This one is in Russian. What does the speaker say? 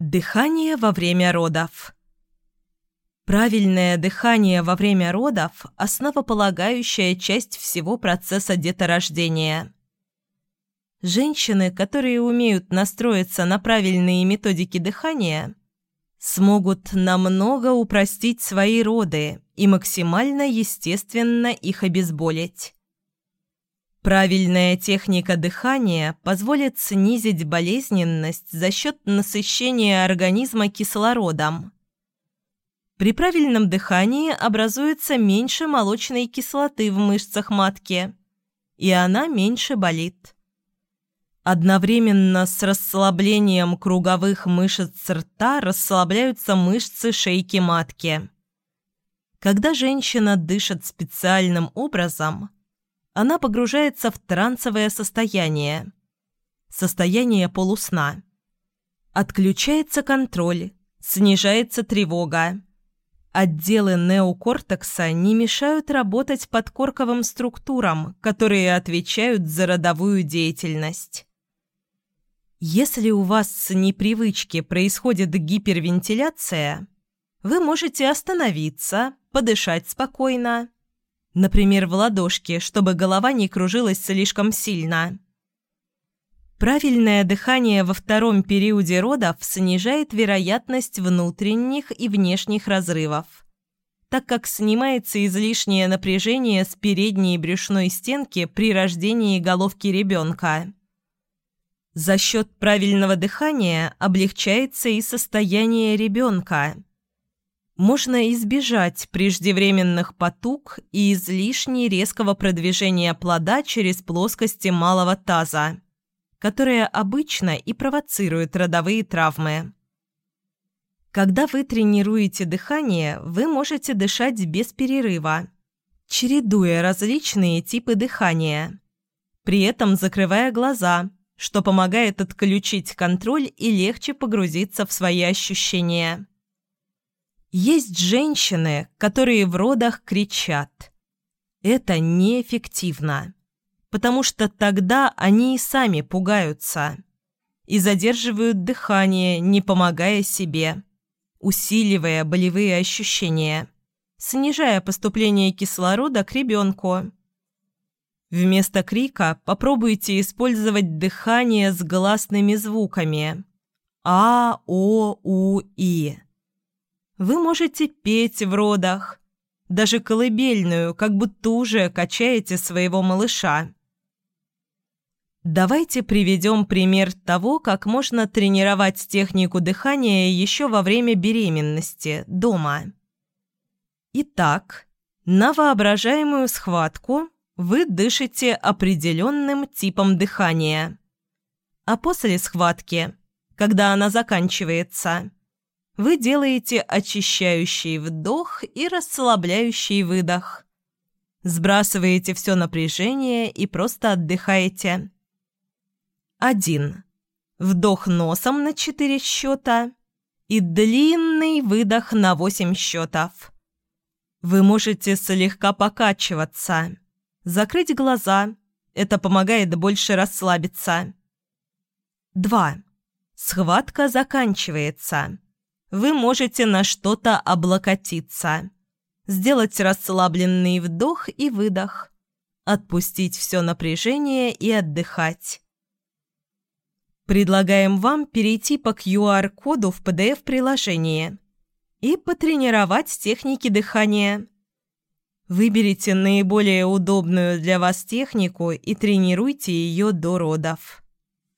Дыхание во время родов. Правильное дыхание во время родов – основополагающая часть всего процесса деторождения. Женщины, которые умеют настроиться на правильные методики дыхания, смогут намного упростить свои роды и максимально естественно их обезболить. Правильная техника дыхания позволит снизить болезненность за счет насыщения организма кислородом. При правильном дыхании образуется меньше молочной кислоты в мышцах матки, и она меньше болит. Одновременно с расслаблением круговых мышц рта расслабляются мышцы шейки матки. Когда женщина дышит специальным образом – она погружается в трансовое состояние. Состояние полусна. Отключается контроль, снижается тревога. Отделы неокортекса не мешают работать подкорковым структурам, которые отвечают за родовую деятельность. Если у вас с непривычки происходит гипервентиляция, вы можете остановиться, подышать спокойно, например, в ладошки, чтобы голова не кружилась слишком сильно. Правильное дыхание во втором периоде родов снижает вероятность внутренних и внешних разрывов, так как снимается излишнее напряжение с передней брюшной стенки при рождении головки ребенка. За счет правильного дыхания облегчается и состояние ребенка – можно избежать преждевременных потуг и излишне резкого продвижения плода через плоскости малого таза, которые обычно и провоцируют родовые травмы. Когда вы тренируете дыхание, вы можете дышать без перерыва, чередуя различные типы дыхания, при этом закрывая глаза, что помогает отключить контроль и легче погрузиться в свои ощущения. Есть женщины, которые в родах кричат. Это неэффективно, потому что тогда они и сами пугаются и задерживают дыхание, не помогая себе, усиливая болевые ощущения, снижая поступление кислорода к ребенку. Вместо крика попробуйте использовать дыхание с гласными звуками А, О, У, И. Вы можете петь в родах, даже колыбельную, как будто уже качаете своего малыша. Давайте приведем пример того, как можно тренировать технику дыхания еще во время беременности, дома. Итак, на воображаемую схватку вы дышите определенным типом дыхания. А после схватки, когда она заканчивается, вы делаете очищающий вдох и расслабляющий выдох. Сбрасываете все напряжение и просто отдыхаете. 1. Вдох носом на 4 счета и длинный выдох на 8 счетов. Вы можете слегка покачиваться, закрыть глаза. Это помогает больше расслабиться. 2. Схватка заканчивается вы можете на что-то облокотиться, сделать расслабленный вдох и выдох, отпустить все напряжение и отдыхать. Предлагаем вам перейти по QR-коду в PDF-приложении и потренировать техники дыхания. Выберите наиболее удобную для вас технику и тренируйте ее до родов.